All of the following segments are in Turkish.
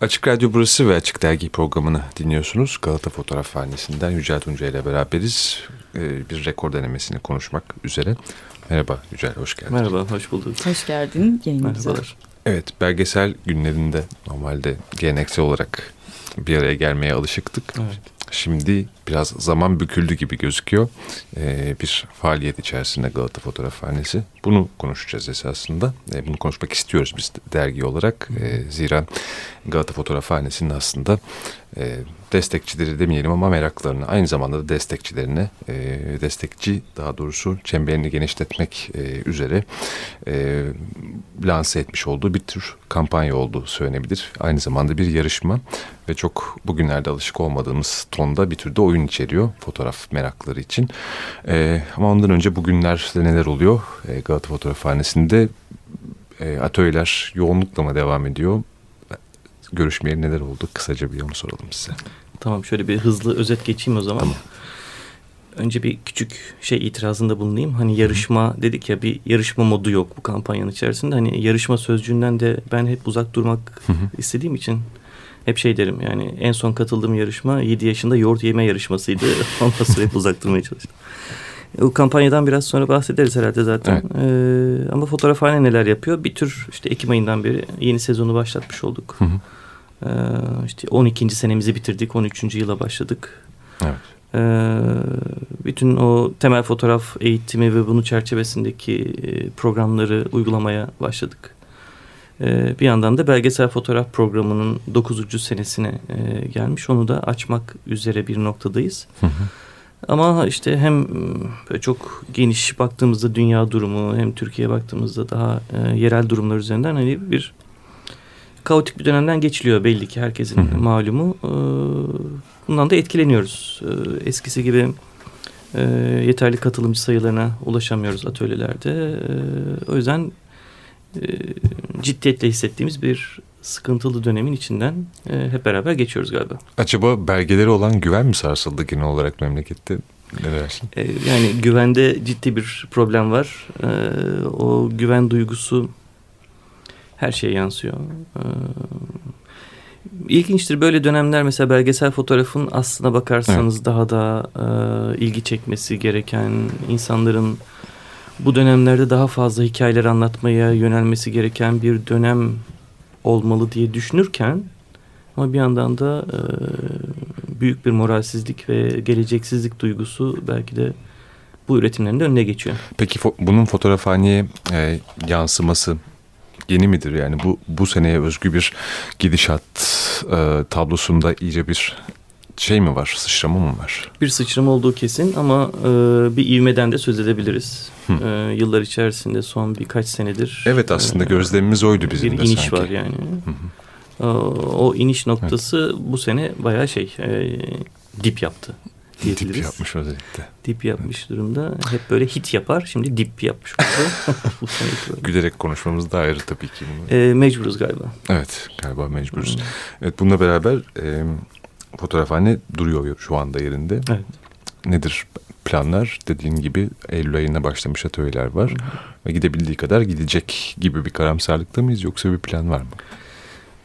Açık Radyo burası ve Açık Dergi programını dinliyorsunuz. Galata Fotoğrafhanesi'nden Yücel Tunca ile beraberiz. Ee, bir rekor denemesini konuşmak üzere. Merhaba Yücel, hoş geldin. Merhaba, hoş bulduk. Hoş geldin yayınımıza. Merhabalar. Evet, belgesel günlerinde normalde geleneksel olarak bir araya gelmeye alışıktık. Evet. Şimdi biraz zaman büküldü gibi gözüküyor. Ee, bir faaliyet içerisinde Galata Fotoğrafhanesi. Bunu konuşacağız esasında. Ee, bunu konuşmak istiyoruz biz de dergi olarak. Ee, zira Galata Fotoğrafhanesi'nin aslında e, destekçileri demeyelim ama meraklarını aynı zamanda da destekçilerine e, destekçi daha doğrusu çemberini genişletmek e, üzere e, lanse etmiş olduğu bir tür kampanya olduğu söylenebilir. Aynı zamanda bir yarışma ve çok bugünlerde alışık olmadığımız tonda bir türde oyun içeriyor fotoğraf merakları için. E, ama ondan önce bugünlerde neler oluyor? E, Galata Fotoğrafhanesi'nde e, atölyeler yoğunlukla mı devam ediyor? Görüşmeye neler oldu? Kısaca bir onu soralım size. Tamam şöyle bir hızlı özet geçeyim o zaman. Tamam. Önce bir küçük şey itirazında bulunayım. Hani yarışma dedik ya bir yarışma modu yok bu kampanyanın içerisinde. Hani yarışma sözcüğünden de ben hep uzak durmak Hı hı. istediğim için hep şey derim yani en son katıldığım yarışma 7 yaşında yoğurt yeme yarışmasıydı. Ondan sonra hep uzak durmaya çalıştım. O kampanyadan biraz sonra bahsederiz herhalde zaten. Ee, ama fotoğrafhane neler yapıyor? Bir tür işte Ekim ayından beri yeni sezonu başlatmış olduk. Hı hı. Ee, işte 12. senemizi bitirdik. 13. yıla başladık. Evet. Ee, bütün o temel fotoğraf eğitimi ve bunun çerçevesindeki e, programları uygulamaya başladık. Ee, bir yandan da belgesel fotoğraf programının 9. senesine e, gelmiş. Onu da açmak üzere bir noktadayız. Hı hı. Ama işte hem m, böyle çok geniş baktığımızda dünya durumu hem Türkiye'ye baktığımızda daha e, yerel durumlar üzerinden hani bir kaotik bir dönemden geçiliyor belli ki herkesin Hı malumu. Ee, bundan da etkileniyoruz. Ee, eskisi gibi e, yeterli katılımcı sayılarına ulaşamıyoruz atölyelerde. Ee, o yüzden e, ciddiyetle hissettiğimiz bir sıkıntılı dönemin içinden e, hep beraber geçiyoruz galiba. Acaba belgeleri olan güven mi sarsıldı genel olarak memlekette? Ne dersin? E, yani güvende ciddi bir problem var. E, o güven duygusu her şeye yansıyor. E, ilginçtir böyle dönemler mesela belgesel fotoğrafın aslına bakarsanız daha da e, ilgi çekmesi gereken insanların bu dönemlerde daha fazla hikayeler anlatmaya yönelmesi gereken bir dönem olmalı diye düşünürken ama bir yandan da e, büyük bir moralsizlik ve geleceksizlik duygusu belki de bu üretimlerin de önüne geçiyor. Peki fo- bunun fotoğrafhaneye e, yansıması yeni midir? Yani bu bu seneye özgü bir gidişat e, tablosunda iyice bir şey mi var? Sıçrama mı var? Bir sıçrama olduğu kesin ama e, bir ivmeden de söz edebiliriz. Hı. E, yıllar içerisinde son birkaç senedir. Evet aslında e, gözlemimiz oydu bizim bir de iniş sanki. var yani. Hı hı. E, o iniş noktası bu sene bayağı şey e, dip yaptı. Dip yapmış özellikle. Dip yapmış durumda. Hep böyle hit yapar. Şimdi dip yapmış oldu. bu sene. Gülerek konuşmamız da ayrı tabii ki. Bunu. E, mecburuz galiba. Evet galiba mecburuz. Hmm. Evet bununla beraber e, fotoğrafhane duruyor şu anda yerinde. Evet. Nedir planlar? Dediğin gibi Eylül ayına başlamış atölyeler var. Ve gidebildiği kadar gidecek gibi bir karamsarlıkta mıyız yoksa bir plan var mı?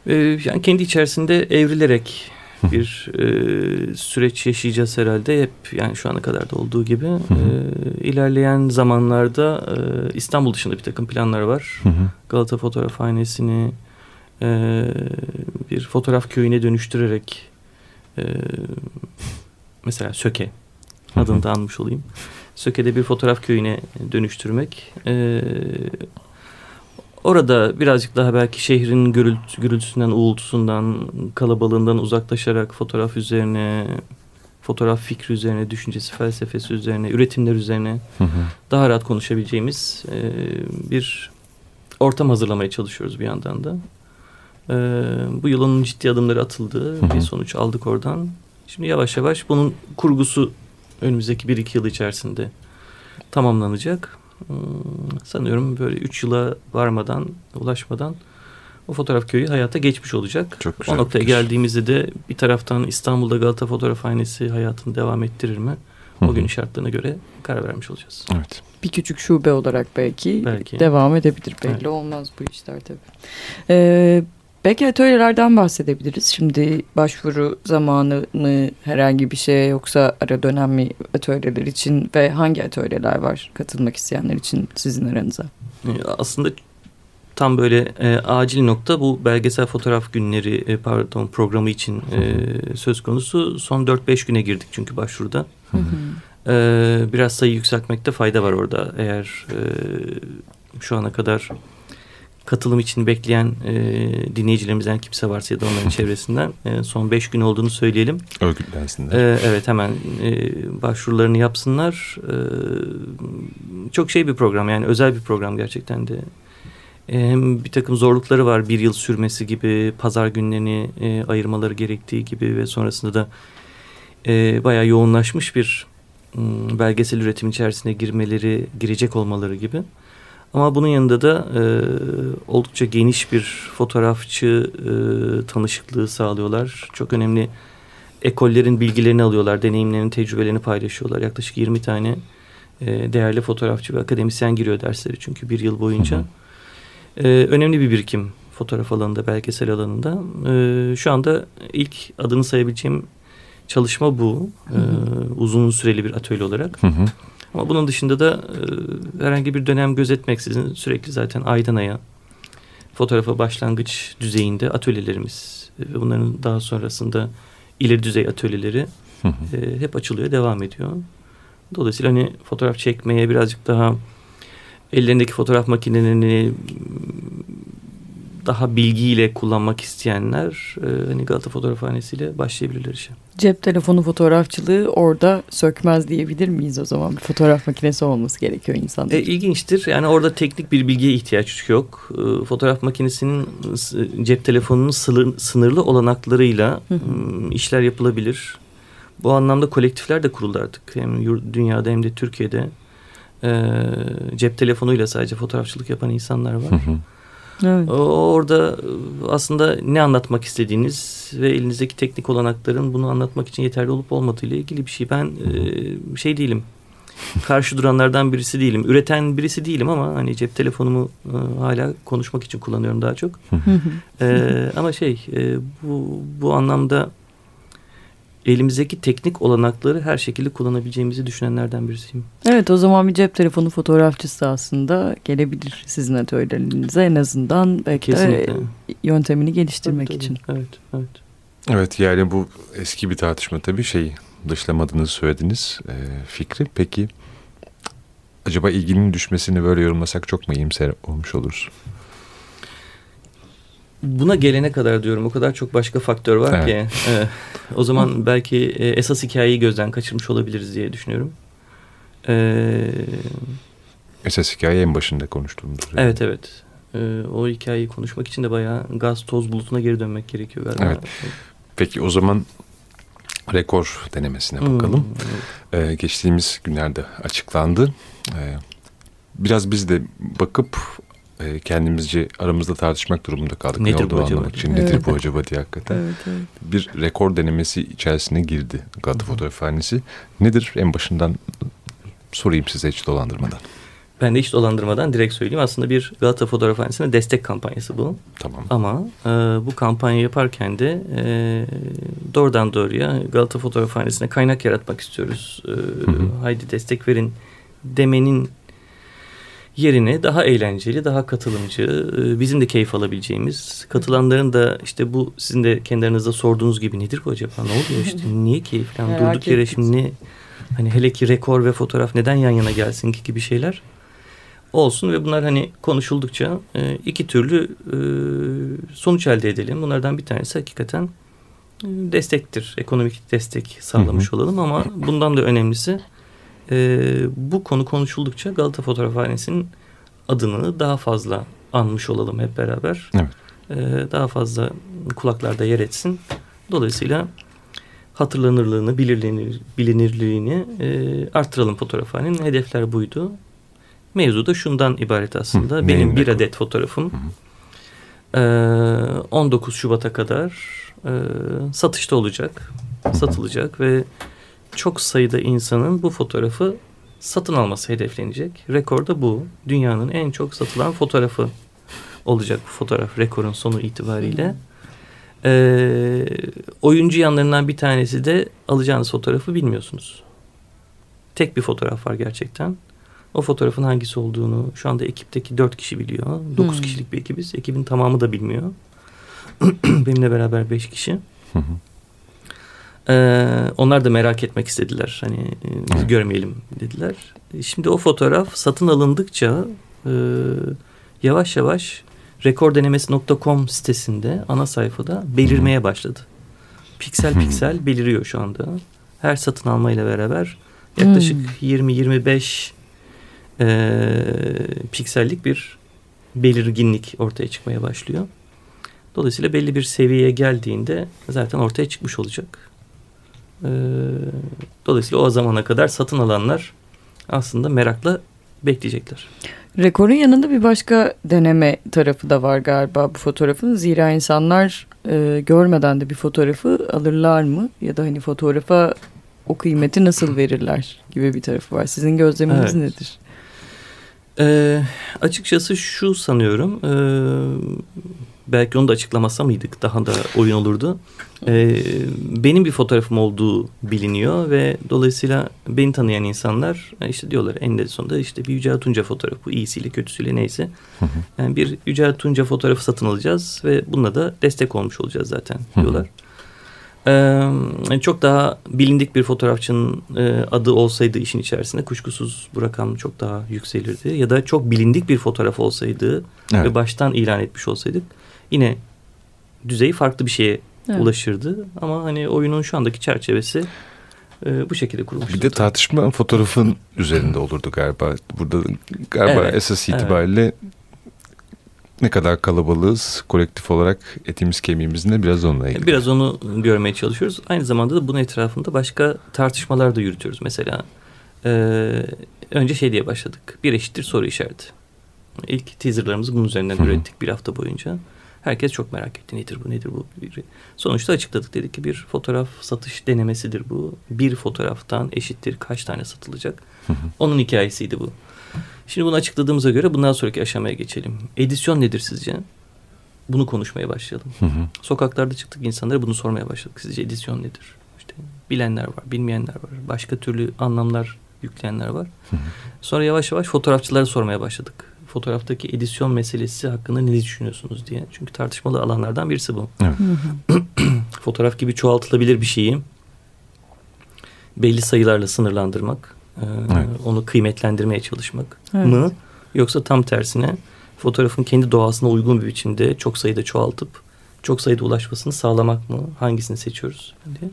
Ee, yani kendi içerisinde evrilerek bir e, süreç yaşayacağız herhalde. Hep yani şu ana kadar da olduğu gibi. hı. E, ilerleyen zamanlarda e, İstanbul dışında bir takım planlar var. Hı hı. Galata Fotoğrafhanesi'ni e, bir fotoğraf köyüne dönüştürerek e, mesela Söke adını da anmış olayım. Söke'de bir fotoğraf köyüne dönüştürmek. E, orada birazcık daha belki şehrin gürültü, gürültüsünden, uğultusundan, kalabalığından uzaklaşarak fotoğraf üzerine, fotoğraf fikri üzerine, düşüncesi, felsefesi üzerine, üretimler üzerine Hı hı. daha rahat konuşabileceğimiz e, bir ortam hazırlamaya çalışıyoruz bir yandan da. E, bu yıl onun ciddi adımları atıldı. Hı hı. Bir sonuç aldık oradan. Şimdi yavaş yavaş bunun kurgusu önümüzdeki bir iki yıl içerisinde tamamlanacak. Hmm, sanıyorum böyle üç yıla varmadan, ulaşmadan o fotoğraf köyü hayata geçmiş olacak. Çok güzel o noktaya fikir. geldiğimizde de bir taraftan İstanbul'da Galata Fotoğrafhanesi hayatını devam ettirir mi? O günün şartlarına göre karar vermiş olacağız. Evet. Bir küçük şube olarak belki, Belki. devam edebilir. Belli Evet. olmaz bu işler tabii. Ee, belki atölyelerden bahsedebiliriz. Şimdi başvuru zamanı mı herhangi bir şeye yoksa ara dönem mi atölyeler için ve hangi atölyeler var katılmak isteyenler için sizin aranıza? Ee, aslında tam böyle e, acil nokta bu belgesel fotoğraf günleri e, pardon programı için e, söz konusu. Son 4-5 güne girdik çünkü başvuruda. Hı hı. E, biraz sayı yükseltmekte fayda var orada. Eğer e, şu ana kadar katılım için bekleyen e, dinleyicilerimizden kimse varsa ya da onların çevresinden e, son beş gün olduğunu söyleyelim. Örgütlensinler. E, evet hemen e, başvurularını yapsınlar. E, çok şey bir program yani özel bir program gerçekten de. E, hem bir takım zorlukları var bir yıl sürmesi gibi pazar günlerini e, ayırmaları gerektiği gibi ve sonrasında da e, bayağı yoğunlaşmış bir belgesel üretim içerisine girmeleri girecek olmaları gibi. Ama bunun yanında da e, oldukça geniş bir fotoğrafçı e, tanışıklığı sağlıyorlar. Çok önemli ekollerin bilgilerini alıyorlar, deneyimlerini, tecrübelerini paylaşıyorlar. Yaklaşık 20 tane e, değerli fotoğrafçı ve akademisyen giriyor dersleri çünkü bir yıl boyunca. Hı hı. E, önemli bir birikim fotoğraf alanında, belgesel alanında. E, şu anda ilk adını sayabileceğim çalışma bu. Hı hı. E, uzun süreli bir atölye olarak. Hı hı. Ama bunun dışında da e, herhangi bir dönem gözetmeksizin sürekli zaten aydan aya fotoğrafa başlangıç düzeyinde atölyelerimiz ve bunların daha sonrasında ileri düzey atölyeleri e, hep açılıyor, devam ediyor. Dolayısıyla hani fotoğraf çekmeye birazcık daha ellerindeki fotoğraf makinelerini daha bilgiyle kullanmak isteyenler e, hani Galata Fotoğrafhanesi'yle başlayabilirler işe. Cep telefonu fotoğrafçılığı orada sökmez diyebilir miyiz o zaman? Bir fotoğraf makinesi olması gerekiyor insanlar. E, ilginçtir. Yani orada teknik bir bilgiye ihtiyaç yok. E, fotoğraf makinesinin cep telefonunun sınır, sınırlı olanaklarıyla hı hı. işler yapılabilir. Bu anlamda kolektifler de kuruldu artık. Hem dünyada hem de Türkiye'de e, cep telefonuyla sadece fotoğrafçılık yapan insanlar var. Hı hı. Evet. Orada aslında ne anlatmak istediğiniz ve elinizdeki teknik olanakların bunu anlatmak için yeterli olup olmadığı ile ilgili bir şey. Ben e, şey değilim. Karşı duranlardan birisi değilim. Üreten birisi değilim ama hani cep telefonumu e, hala konuşmak için kullanıyorum daha çok. e, ama şey e, bu bu anlamda elimizdeki teknik olanakları her şekilde kullanabileceğimizi düşünenlerden birisiyim. Evet o zaman bir cep telefonu fotoğrafçısı aslında gelebilir sizin atölyelerinize en azından belki Kesinlikle. de yöntemini geliştirmek tabii, tabii. için. Evet, evet. Evet yani bu eski bir tartışma tabii şey dışlamadığınızı söylediniz e, fikri. Peki acaba ilginin düşmesini böyle yorumlasak çok mu iyimser olmuş oluruz? Buna gelene kadar diyorum o kadar çok başka faktör var evet. ki. E, o zaman belki e, esas hikayeyi gözden kaçırmış olabiliriz diye düşünüyorum. E, esas hikaye en başında konuştuğumuz. Yani. Evet evet. E, o hikayeyi konuşmak için de bayağı gaz toz bulutuna geri dönmek gerekiyor galiba. Evet. Peki o zaman rekor denemesine bakalım. Hmm. Ee, geçtiğimiz günlerde açıklandı. Ee, biraz biz de bakıp e, kendimizce aramızda tartışmak durumunda kaldık. Nedir ne bu acaba? Için. Evet. Nedir bu acaba diye hakikaten. Evet, evet. Bir rekor denemesi içerisine girdi Galata Fotoğrafhanesi. Nedir en başından sorayım size hiç dolandırmadan. Ben de hiç dolandırmadan direkt söyleyeyim. Aslında bir Galata Fotoğrafhanesi'ne destek kampanyası bu. Tamam. Ama e, bu kampanya yaparken de e, doğrudan doğruya Galata Fotoğrafhanesi'ne kaynak yaratmak istiyoruz. E, hı hı. Haydi destek verin demenin yerine daha eğlenceli, daha katılımcı, e, bizim de keyif alabileceğimiz, katılanların da işte bu sizin de kendi aranızda sorduğunuz gibi nedir bu acaba? Ne oluyor işte? Niye keyif falan? Durduk yere şimdi ne, hani hele ki rekor ve fotoğraf neden yan yana gelsin ki gibi şeyler olsun ve bunlar hani konuşuldukça e, iki türlü e, sonuç elde edelim. Bunlardan bir tanesi hakikaten destektir. Ekonomik destek sağlamış olalım ama bundan da önemlisi e, bu konu konuşuldukça Galata Fotoğrafhanesi'nin adını daha fazla anmış olalım hep beraber. Evet. E, daha fazla kulaklarda yer etsin. Dolayısıyla hatırlanırlığını, bilinir, bilinirliğini e, arttıralım fotoğrafhanenin. Hedefler buydu. Mevzu da şundan ibaret aslında. Hı, Benim bir adet fotoğrafım hı. E, 19 Şubat'a kadar e, satışta olacak, satılacak ve çok sayıda insanın bu fotoğrafı satın alması hedeflenecek. Rekor da bu. Dünyanın en çok satılan fotoğrafı olacak bu fotoğraf rekorun sonu itibariyle. Ee, oyuncu yanlarından bir tanesi de alacağınız fotoğrafı bilmiyorsunuz. Tek bir fotoğraf var gerçekten. O fotoğrafın hangisi olduğunu şu anda ekipteki dört kişi biliyor. Dokuz hmm. kişilik bir ekibiz. Ekibin tamamı da bilmiyor. Benimle beraber beş kişi. Ee, onlar da merak etmek istediler. Hani e, biz görmeyelim dediler. Şimdi o fotoğraf satın alındıkça e, yavaş yavaş rekordenemesi.com sitesinde ana sayfada belirmeye başladı. Piksel piksel beliriyor şu anda. Her satın almayla beraber yaklaşık hmm. 20-25 e, piksellik bir belirginlik ortaya çıkmaya başlıyor. Dolayısıyla belli bir seviyeye geldiğinde zaten ortaya çıkmış olacak. E, dolayısıyla o zamana kadar satın alanlar aslında merakla bekleyecekler. Rekorun yanında bir başka deneme tarafı da var galiba bu fotoğrafın. Zira insanlar e, görmeden de bir fotoğrafı alırlar mı? Ya da hani fotoğrafa o kıymeti nasıl verirler gibi bir tarafı var. Sizin gözleminiz evet. nedir? Ee, açıkçası şu sanıyorum. E, belki onu da açıklamasa mıydık daha da oyun olurdu. Ee, benim bir fotoğrafım olduğu biliniyor ve dolayısıyla beni tanıyan insanlar e, işte diyorlar en sonunda işte bir Yücel Tunca fotoğrafı bu iyisiyle kötüsüyle neyse. Yani bir Yücel Tunca fotoğrafı satın alacağız ve bununla da destek olmuş olacağız zaten diyorlar. Ee, çok daha bilindik bir fotoğrafçının e, adı olsaydı işin içerisinde kuşkusuz bu rakam çok daha yükselirdi. Ya da çok bilindik bir fotoğraf olsaydı evet. ve baştan ilan etmiş olsaydık yine düzeyi farklı bir şeye evet. ulaşırdı. Ama hani oyunun şu andaki çerçevesi e, bu şekilde kurulmuş. Bir de tartışma fotoğrafın üzerinde olurdu galiba. Burada galiba evet, esas itibariyle evet. ne kadar kalabalığız kolektif olarak etimiz kemiğimiz ne biraz onunla ilgili. Biraz onu görmeye çalışıyoruz. Aynı zamanda da bunun etrafında başka tartışmalar da yürütüyoruz. Mesela e, önce şey diye başladık. Bir eşittir soru işareti. İlk teaserlarımızı bunun üzerinden Hı-hı. ürettik bir hafta boyunca. Herkes çok merak etti. Nedir bu, nedir bu? Sonuçta açıkladık. Dedik ki bir fotoğraf satış denemesidir bu. Bir fotoğraftan eşittir kaç tane satılacak. Onun hikayesiydi bu. Şimdi bunu açıkladığımıza göre bundan sonraki aşamaya geçelim. Edisyon nedir sizce? Bunu konuşmaya başlayalım. Sokaklarda çıktık insanlara bunu sormaya başladık. Sizce edisyon nedir? İşte bilenler var, bilmeyenler var. Başka türlü anlamlar yükleyenler var. Sonra yavaş yavaş fotoğrafçılara sormaya başladık fotoğraftaki edisyon meselesi hakkında ne düşünüyorsunuz diye. Çünkü tartışmalı alanlardan birisi bu. Evet. Fotoğraf gibi çoğaltılabilir bir şeyi belli sayılarla sınırlandırmak, e, evet. onu kıymetlendirmeye çalışmak evet. mı? Yoksa tam tersine fotoğrafın kendi doğasına uygun bir biçimde çok sayıda çoğaltıp çok sayıda ulaşmasını sağlamak mı? Hangisini seçiyoruz diye.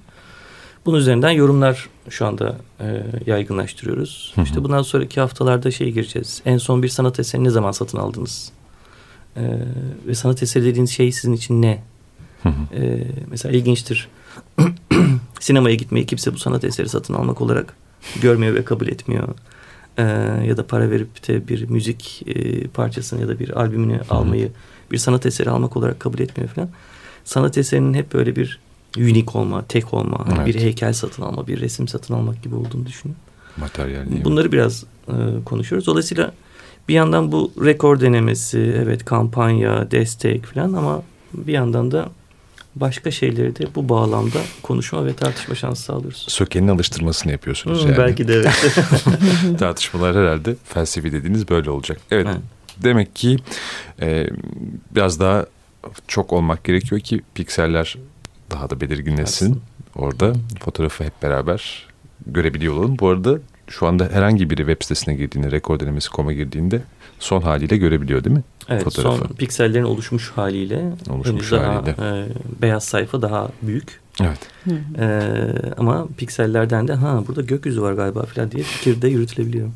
Bunun üzerinden yorumlar şu anda e, yaygınlaştırıyoruz. Hı hı. İşte bundan sonraki haftalarda şey gireceğiz. En son bir sanat eseri ne zaman satın aldınız? E, ve sanat eseri dediğiniz şey sizin için ne? Hı hı. E, mesela ilginçtir. Sinemaya gitmeyi kimse bu sanat eseri satın almak olarak görmüyor ve kabul etmiyor. E, ya da para verip de bir müzik e, parçasını ya da bir albümünü hı hı. almayı bir sanat eseri almak olarak kabul etmiyor falan. Sanat eserinin hep böyle bir unik olma, tek olma, evet. bir heykel satın alma, bir resim satın almak gibi olduğunu düşünüyorum. Materyal Bunları biraz e, konuşuyoruz. Dolayısıyla bir yandan bu rekor denemesi, evet kampanya, destek falan ama bir yandan da başka şeyleri de bu bağlamda konuşma ve tartışma şansı sağlıyoruz. Sökenin alıştırmasını yapıyorsunuz hmm, yani. Belki de evet. Tartışmalar herhalde felsefi dediğiniz böyle olacak. Evet. evet. Demek ki e, biraz daha çok olmak gerekiyor ki pikseller daha da belirginleşsin orada. Fotoğrafı hep beraber görebiliyor olalım. Bu arada şu anda herhangi biri web sitesine girdiğinde, rekor denemesi koma girdiğinde son haliyle görebiliyor değil mi? Evet Fotoğrafı. son piksellerin oluşmuş haliyle. Oluşmuş daha, haliyle. E, beyaz sayfa daha büyük. Evet. Ee, ama piksellerden de ha burada gökyüzü var galiba falan diye fikirde yürütülebiliyor.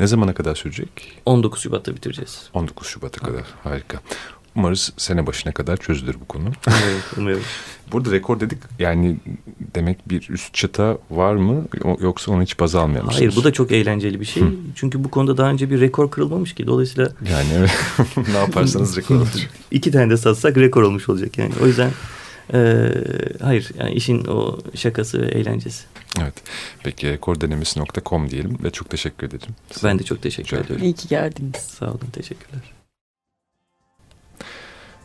Ne zamana kadar sürecek? 19 Şubat'ta bitireceğiz. 19 Şubat'a kadar harika. Umarız sene başına kadar çözülür bu konu. Umarım, umarım. Burada rekor dedik yani demek bir üst çata var mı yoksa onu hiç baz almıyor musunuz? Hayır bu da çok eğlenceli bir şey. Hı. Çünkü bu konuda daha önce bir rekor kırılmamış ki. Dolayısıyla... Yani evet ne yaparsanız rekor olacak. İki tane de satsak rekor olmuş olacak yani. O yüzden e, hayır yani işin o şakası ve eğlencesi. Evet. Peki rekordenemesi.com diyelim ve çok teşekkür ederim. Ben de çok teşekkür ediyorum. İyi ki geldiniz. Sağ olun teşekkürler.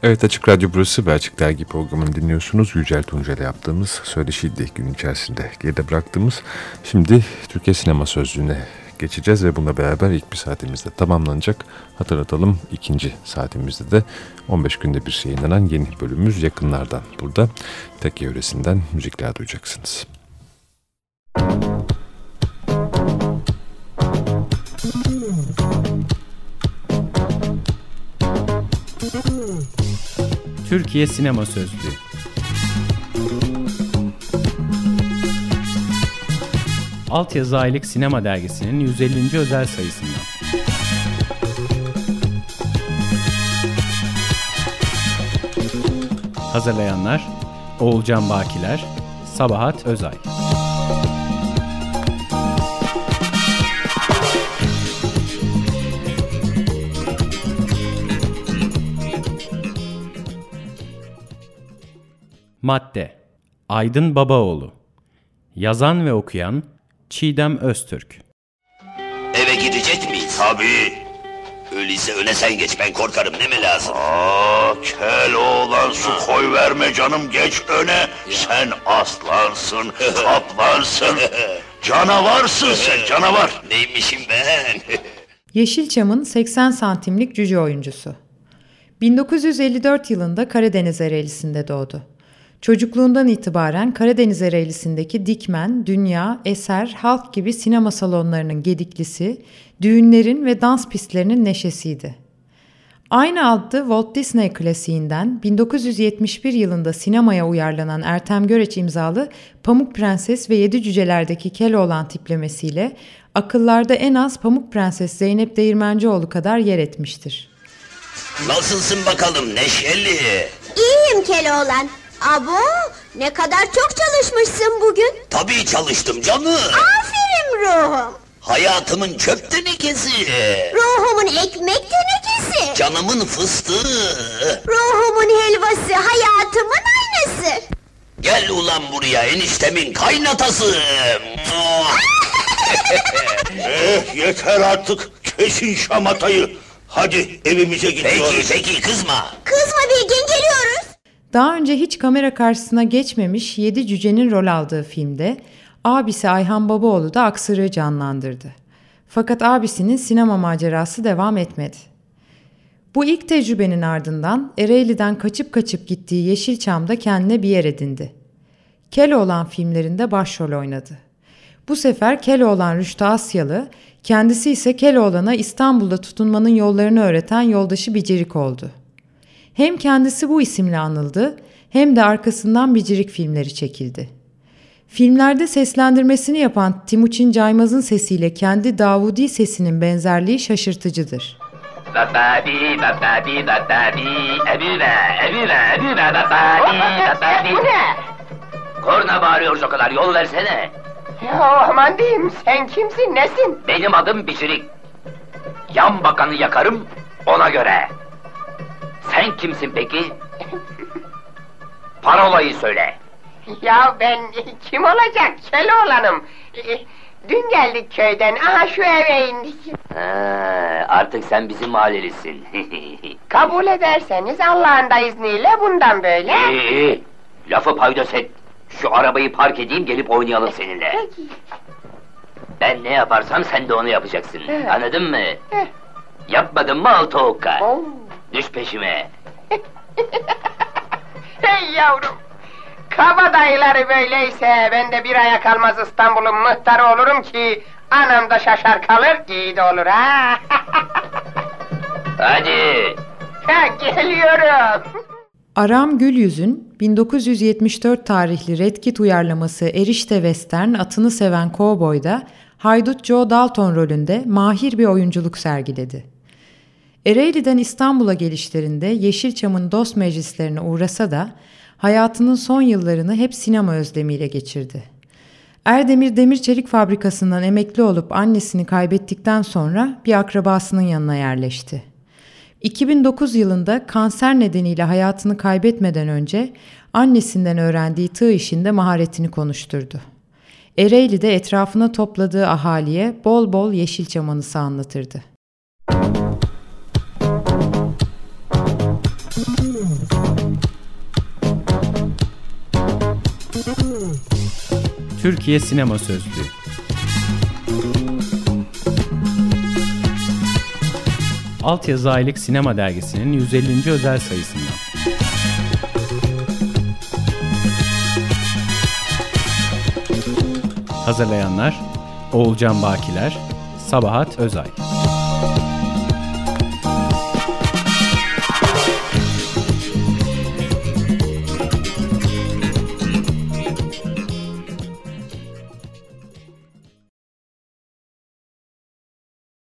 Evet Açık Radyo burası ve Açık Dergi programını dinliyorsunuz. Yücel Tuncay'la yaptığımız söyleşiydi gün içerisinde geride bıraktığımız. Şimdi Türkiye Sinema Sözlüğü'ne geçeceğiz ve bununla beraber ilk bir saatimizde tamamlanacak. Hatırlatalım ikinci saatimizde de 15 günde bir yayınlanan yeni bölümümüz yakınlardan. Burada tek yöresinden müzikler duyacaksınız. Türkiye Sinema Sözlüğü Altyazı Aylık Sinema Dergisi'nin 150. özel sayısından. Hazırlayanlar Oğulcan Bakiler, Sabahat Özay. Madde Aydın Babaoğlu Yazan ve okuyan Çiğdem Öztürk Eve gidecek miyiz? Tabii. Öyleyse öne sen geç ben korkarım ne mi lazım? Aa, kel oğlan su koy verme canım geç öne. Sen aslansın, kaplansın. Canavarsın sen canavar. Neymişim ben? Yeşilçam'ın 80 santimlik cüce oyuncusu. 1954 yılında Karadeniz Ereğlisi'nde doğdu. Çocukluğundan itibaren Karadeniz Ereğlisi'ndeki Dikmen, Dünya, Eser, Halk gibi sinema salonlarının gediklisi, düğünlerin ve dans pistlerinin neşesiydi. Aynı adlı Walt Disney klasiğinden 1971 yılında sinemaya uyarlanan Ertem Göreç imzalı Pamuk Prenses ve Yedi Cüceler'deki Keloğlan tiplemesiyle akıllarda en az Pamuk Prenses Zeynep Değirmencioğlu kadar yer etmiştir. Nasılsın bakalım Neşeli? İyiyim Keloğlan. Abo ne kadar çok çalışmışsın bugün. Tabii çalıştım canım. Aferin ruhum. Hayatımın çöp tenekesi. Ruhumun ekmek tenekesi. Canımın fıstığı. Ruhumun helvası hayatımın aynası. Gel ulan buraya eniştemin kaynatası. Eh yeter artık. Kesin şamatayı. Hadi evimize gidiyoruz. peki peki kızma. Kızma Bilgin geliyoruz. Daha önce hiç kamera karşısına geçmemiş Yedi Cüce'nin rol aldığı filmde abisi Ayhan Babaoğlu da aksırığı canlandırdı. Fakat abisinin sinema macerası devam etmedi. Bu ilk tecrübenin ardından Ereğli'den kaçıp kaçıp gittiği Yeşilçam'da kendine bir yer edindi. Keloğlan filmlerinde başrol oynadı. Bu sefer Keloğlan Rüştü Asyalı, kendisi ise Keloğlan'a İstanbul'da tutunmanın yollarını öğreten yoldaşı Bicirik oldu. Hem kendisi bu isimle anıldı hem de arkasından Bicirik filmleri çekildi. Filmlerde seslendirmesini yapan Timuçin Caymaz'ın sesiyle kendi Davudi sesinin benzerliği şaşırtıcıdır. Bababi, bababi, bababi, ebübe, ebübe, ebübe, bababi, bababi. Bu ne? Korna bağırıyoruz o kadar, yol versene. Ya aman diyeyim sen kimsin nesin? Benim adım Bicirik. Yan bakanı yakarım, ona göre. Sen kimsin peki? Parolayı söyle. Ya ben kim olacak Keloğlan'ım. Dün geldik köyden aha şu eve indik. Ha, artık sen bizim mahallelisin. Kabul ederseniz Allah'ın da izniyle bundan böyle. iyi iyi, lafı paydos et. Şu arabayı park edeyim, gelip oynayalım seninle. Peki. Ben ne yaparsam sen de onu yapacaksın. Evet. Anladın mı? Eh. Yapmadın mı altı okka? Oo. Düş peşime. Hey yavrum. Kabadayıları böyleyse ben de bir aya kalmaz İstanbul'un muhtarı olurum ki anam da şaşar kalır de olur ha. Hadi. ha geliyorum. Aram Gülyüz'ün 1974 tarihli Red Kit uyarlaması Erişte Western Atını Seven Cowboy'da Haydut Joe Dalton rolünde mahir bir oyunculuk sergiledi. Ereğli'den İstanbul'a gelişlerinde Yeşilçam'ın dost meclislerine uğrasa da hayatının son yıllarını hep sinema özlemiyle geçirdi. Erdemir Demir Çelik Fabrikası'ndan emekli olup annesini kaybettikten sonra bir akrabasının yanına yerleşti. 2009 yılında kanser nedeniyle hayatını kaybetmeden önce annesinden öğrendiği tığ işinde maharetini konuşturdu. Ereğli'de etrafına topladığı ahaliye bol bol Yeşilçam anısı anlatırdı. Türkiye Sinema Sözlüğü Altyazı Aylık Sinema Dergisi'nin 150. özel sayısından. Hazırlayanlar Oğulcan Bakiler, Sabahat Özay